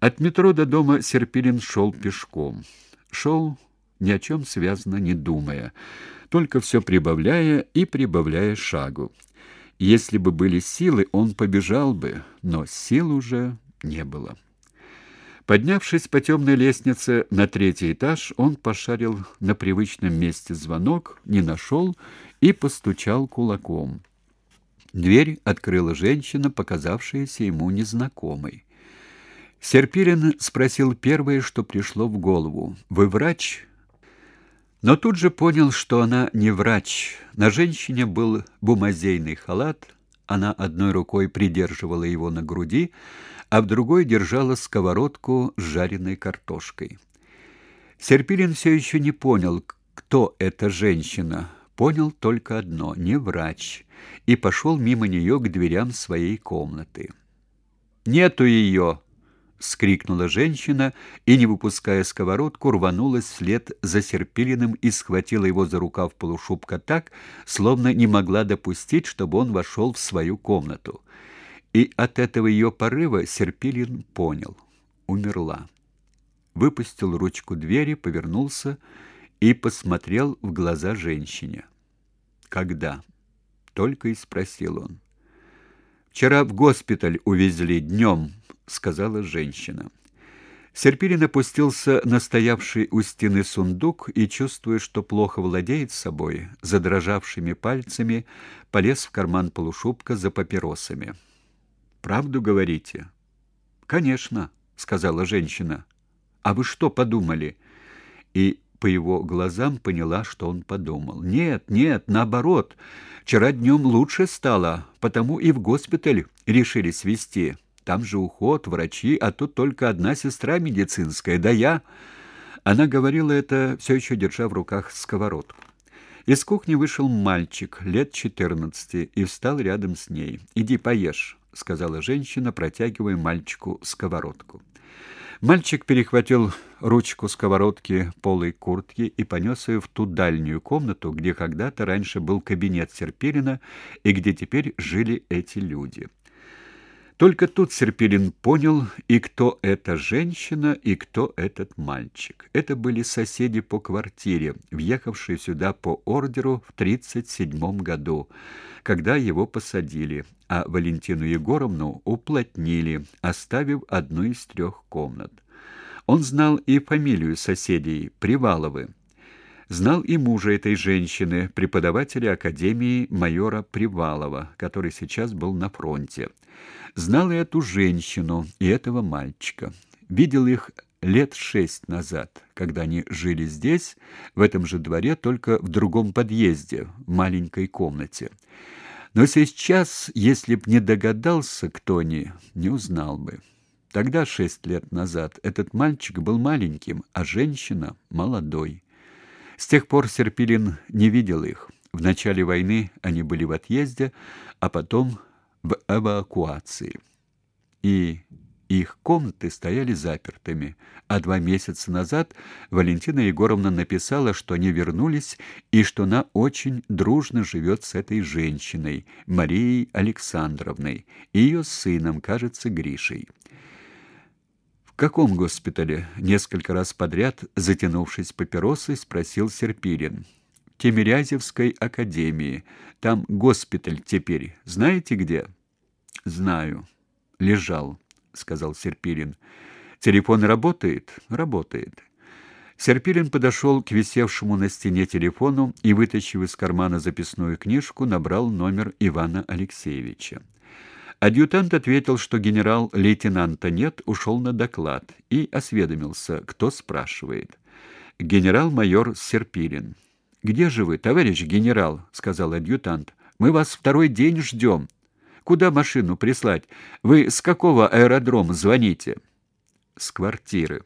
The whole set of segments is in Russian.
От метро до дома Серпилин шел пешком. Шел ни о чем связано не думая, только все прибавляя и прибавляя шагу. Если бы были силы, он побежал бы, но сил уже не было. Поднявшись по темной лестнице на третий этаж, он пошарил на привычном месте звонок, не нашел и постучал кулаком. Дверь открыла женщина, показавшаяся ему незнакомой. Серпирин спросил первое, что пришло в голову. «Вы врач?» Но тут же понял, что она не врач. На женщине был бумазейный халат, она одной рукой придерживала его на груди, а в другой держала сковородку с жареной картошкой. Серпилин все еще не понял, кто эта женщина. Понял только одно — не врач, и пошел мимо нее к дверям своей комнаты. «Нету ее!» — скрикнула женщина и, не выпуская сковородку, рванулась вслед за Серпилиным и схватила его за рукав полушубка так, словно не могла допустить, чтобы он вошел в свою комнату. И от этого ее порыва Серпилин понял — умерла. Выпустил ручку двери, повернулся и посмотрел в глаза женщине. «Когда?» — только и спросил он. «Вчера в госпиталь увезли днем», сказала женщина. Серпилин опустился на стоявший у стены сундук и, чувствуя, что плохо владеет собой, задрожавшими пальцами полез в карман полушубка за папиросами. «Правду говорите?» «Конечно», — сказала женщина. «А вы что подумали?» И по его глазам поняла, что он подумал. «Нет, нет, наоборот. Вчера днем лучше стало, потому и в госпиталь решили свезти». Там же уход, врачи, а тут только одна сестра медицинская, да я. Она говорила это, все еще держа в руках сковородку. Из кухни вышел мальчик лет четырнадцати и встал рядом с ней. "Иди поешь", сказала женщина, протягивая мальчику сковородку. Мальчик перехватил ручку сковородки полой куртки и понес ее в ту дальнюю комнату, где когда-то раньше был кабинет Серпирина и где теперь жили эти люди. Только тут Серпилин понял, и кто эта женщина, и кто этот мальчик. Это были соседи по квартире, въехавшие сюда по ордеру в 37 году, когда его посадили, а Валентину Егоровну уплотнили, оставив одну из трех комнат. Он знал и фамилию соседей Приваловы. Знал и мужа этой женщины, преподавателя академии майора Привалова, который сейчас был на фронте. Знал и эту женщину, и этого мальчика. Видел их лет шесть назад, когда они жили здесь, в этом же дворе, только в другом подъезде, в маленькой комнате. Но сейчас, если б не догадался, кто они, не узнал бы. Тогда, шесть лет назад, этот мальчик был маленьким, а женщина — молодой. С тех пор Серпилин не видел их. В начале войны они были в отъезде, а потом в эвакуации. И их комнаты стояли запертыми, а два месяца назад Валентина Егоровна написала, что они вернулись и что она очень дружно живет с этой женщиной, Марией Александровной, и ее сыном, кажется, Гришей. Каком госпитале? Несколько раз подряд, затянувшись папиросой, спросил Серпилин. Тимирязевской академии. Там госпиталь теперь. Знаете где? Знаю. Лежал, сказал Серпилин. Телефон работает? Работает. Серпилин подошел к висевшему на стене телефону и, вытащив из кармана записную книжку, набрал номер Ивана Алексеевича. Адъютант ответил, что генерал-лейтенанта нет, ушел на доклад и осведомился, кто спрашивает. Генерал-майор Серпилин. Где же вы, товарищ генерал, сказал адъютант. Мы вас второй день ждем. Куда машину прислать? Вы с какого аэродрома звоните? С квартиры,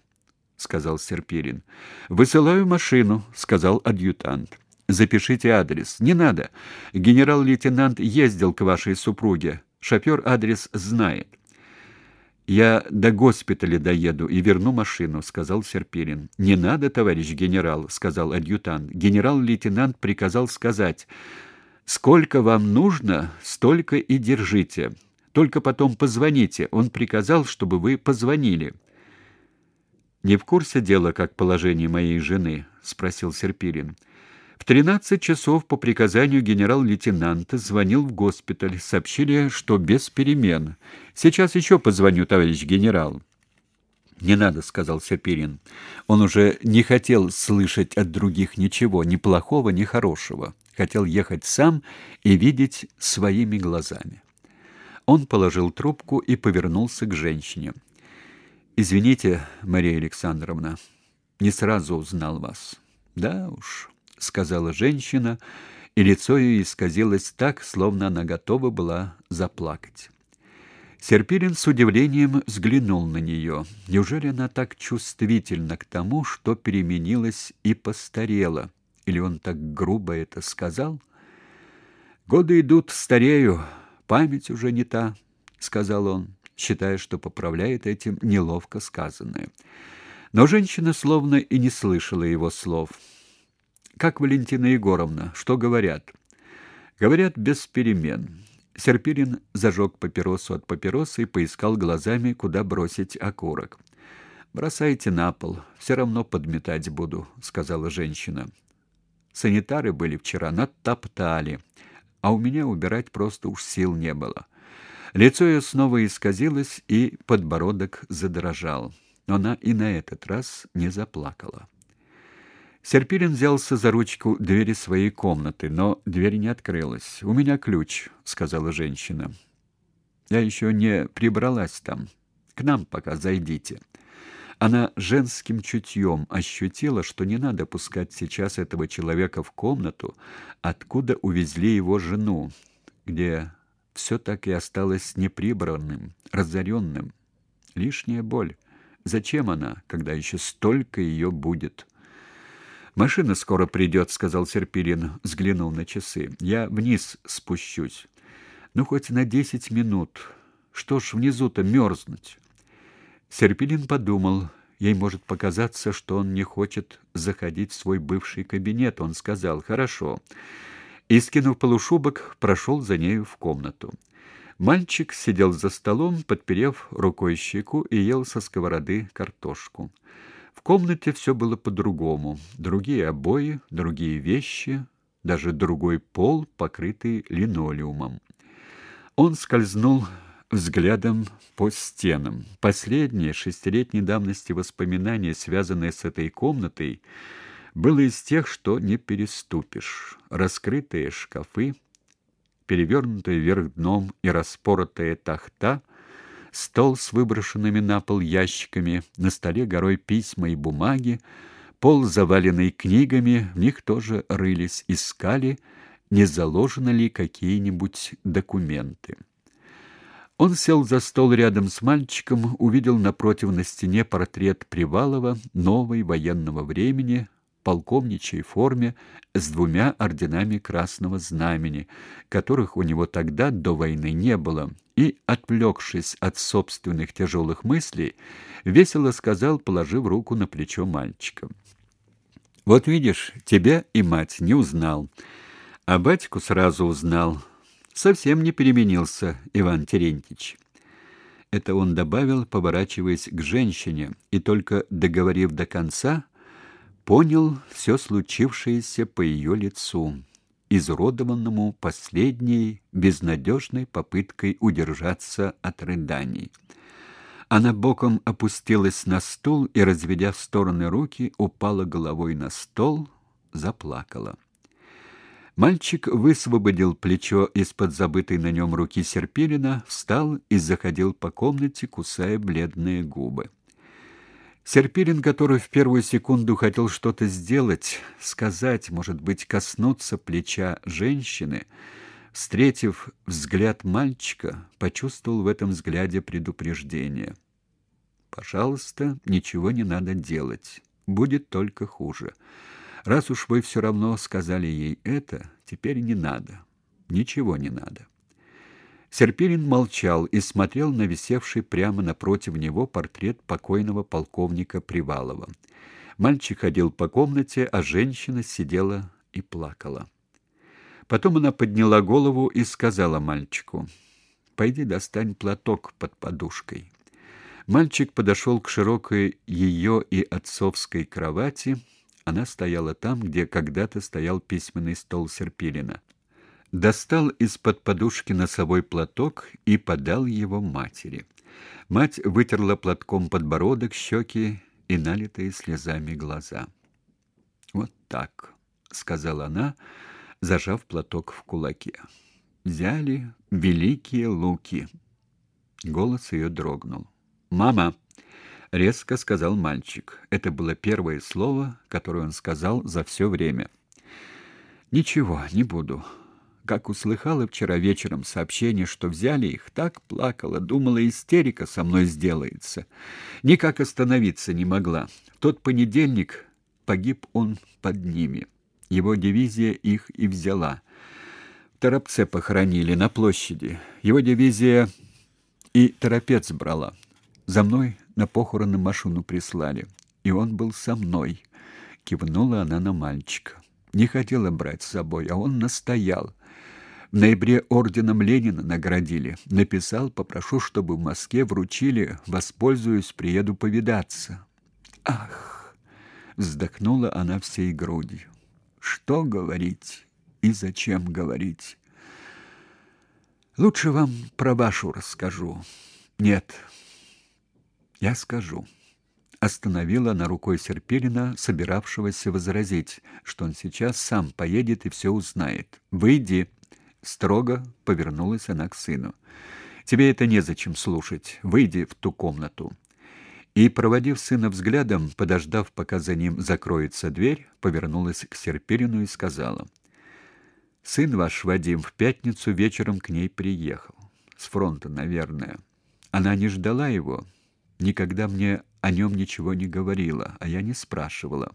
сказал Серпирин. Высылаю машину, сказал адъютант. Запишите адрес. Не надо. Генерал-лейтенант ездил к вашей супруге. Шофер адрес знает. Я до госпиталя доеду и верну машину, сказал Серпирин. Не надо, товарищ генерал, сказал адъютант. Генерал-лейтенант приказал сказать: Сколько вам нужно, столько и держите. Только потом позвоните. Он приказал, чтобы вы позвонили. не в курсе дела, как положение моей жены?» — спросил Серпирин. В 13 часов по приказанию генерал-лейтенанта звонил в госпиталь. Сообщили, что без перемен. Сейчас еще позвоню, товарищ генерал. «Не надо», — сказал Серпирин. Он уже не хотел слышать от других ничего, ни плохого, ни хорошего. Хотел ехать сам и видеть своими глазами. Он положил трубку и повернулся к женщине. «Извините, Мария Александровна, не сразу узнал вас». «Да уж», — сказала женщина, и лицо ее исказилось так, словно она готова была заплакать. Серпирин с удивлением взглянул на нее. Неужели она так чувствительна к тому, что переменилась и постарела? Или он так грубо это сказал? Годы идут, старею, память уже не та, сказал он, считая, что поправляет этим неловко сказанное. Но женщина словно и не слышала его слов. Как Валентина Егоровна, что говорят? Говорят без перемен. Серпирин зажег папиросу от папиросы и поискал глазами, куда бросить окурок. «Бросайте на пол, все равно подметать буду», — сказала женщина. «Санитары были вчера, натоптали, а у меня убирать просто уж сил не было». Лицо ее снова исказилось, и подбородок задрожал. Но она и на этот раз не заплакала. Серпирин взялся за ручку двери своей комнаты, но дверь не открылась. «У меня ключ», — сказала женщина. «Я еще не прибралась там. К нам пока зайдите». Она женским чутьем ощутила, что не надо пускать сейчас этого человека в комнату, откуда увезли его жену, где все так и осталось неприбранным, разоренным. Лишняя боль. Зачем она, когда еще столько ее будет?» Машина скоро придет», — сказал Серпилин, взглянул на часы. Я вниз спущусь. Ну хоть на десять минут. Что ж внизу-то мерзнуть?» Серпилин подумал, ей может показаться, что он не хочет заходить в свой бывший кабинет. Он сказал: "Хорошо". И скинув полушубок, прошел за нею в комнату. Мальчик сидел за столом, подперев рукой щеку и ел со сковороды картошку. В комнате все было по-другому. Другие обои, другие вещи, даже другой пол, покрытый линолеумом. Он скользнул взглядом по стенам. Последние шестилетней давности воспоминания, связанные с этой комнатой, было из тех, что не переступишь. Раскрытые шкафы, перевернутые вверх дном и распоротая тахта — стол с выброшенными на пол ящиками, на столе горой письма и бумаги, пол заваленный книгами, в них тоже рылись, искали, не заложены ли какие-нибудь документы. Он сел за стол рядом с мальчиком, увидел напротив на стене портрет Привалова, новой военного времени, полковничьей форме с двумя орденами Красного Знамени, которых у него тогда до войны не было, и, отвлекшись от собственных тяжелых мыслей, весело сказал, положив руку на плечо мальчика. «Вот видишь, тебя и мать не узнал, а батьку сразу узнал. Совсем не переменился Иван Терентьевич». Это он добавил, поворачиваясь к женщине, и только договорив до конца, понял все случившееся по ее лицу, изуродованному последней безнадежной попыткой удержаться от рыданий. Она боком опустилась на стул и, разведя в стороны руки, упала головой на стол, заплакала. Мальчик высвободил плечо из-под забытой на нем руки Серпилина, встал и заходил по комнате, кусая бледные губы. Серпирин, который в первую секунду хотел что-то сделать, сказать, может быть, коснуться плеча женщины, встретив взгляд мальчика, почувствовал в этом взгляде предупреждение. Пожалуйста, ничего не надо делать. Будет только хуже. Раз уж вы все равно сказали ей это, теперь не надо. Ничего не надо. Серпилин молчал и смотрел на висевший прямо напротив него портрет покойного полковника Привалова. Мальчик ходил по комнате, а женщина сидела и плакала. Потом она подняла голову и сказала мальчику: "Пойди достань платок под подушкой". Мальчик подошел к широкой ее и отцовской кровати. Она стояла там, где когда-то стоял письменный стол Серпилина. Достал из-под подушки носовой платок и подал его матери. Мать вытерла платком подбородок, щеки и налитые слезами глаза. «Вот так», — сказала она, зажав платок в кулаке. «Взяли великие луки». Голос ее дрогнул. «Мама!» — резко сказал мальчик. Это было первое слово, которое он сказал за все время. «Ничего, не буду». Как услыхала вчера вечером сообщение, что взяли их, так плакала, думала, истерика со мной сделается. Никак остановиться не могла. Тот понедельник погиб он под ними. Его дивизия их и взяла. В Торопце похоронили на площади. Его дивизия и Торопец брала. За мной на похороны машину прислали, и он был со мной. Кивнула она на мальчика. Не хотела брать с собой, а он настоял. В ноябре орденом Ленина наградили. Написал, попрошу, чтобы в Москве вручили, воспользуюсь, приеду повидаться. Ах, вздохнула она всей грудью. Что говорить и зачем говорить? Лучше вам про вашу расскажу. Нет, я скажу. Остановила она рукой Серпилина, собиравшегося возразить, что он сейчас сам поедет и все узнает. Выйди, строго повернулась она к сыну. Тебе это незачем слушать. Выйди в ту комнату. И проводив сына взглядом, подождав, пока за ним закроется дверь, повернулась к Серпилину и сказала: Сын ваш Вадим в пятницу вечером к ней приехал. С фронта, наверное. Она не ждала его, никогда мне о нем ничего не говорила, а я не спрашивала.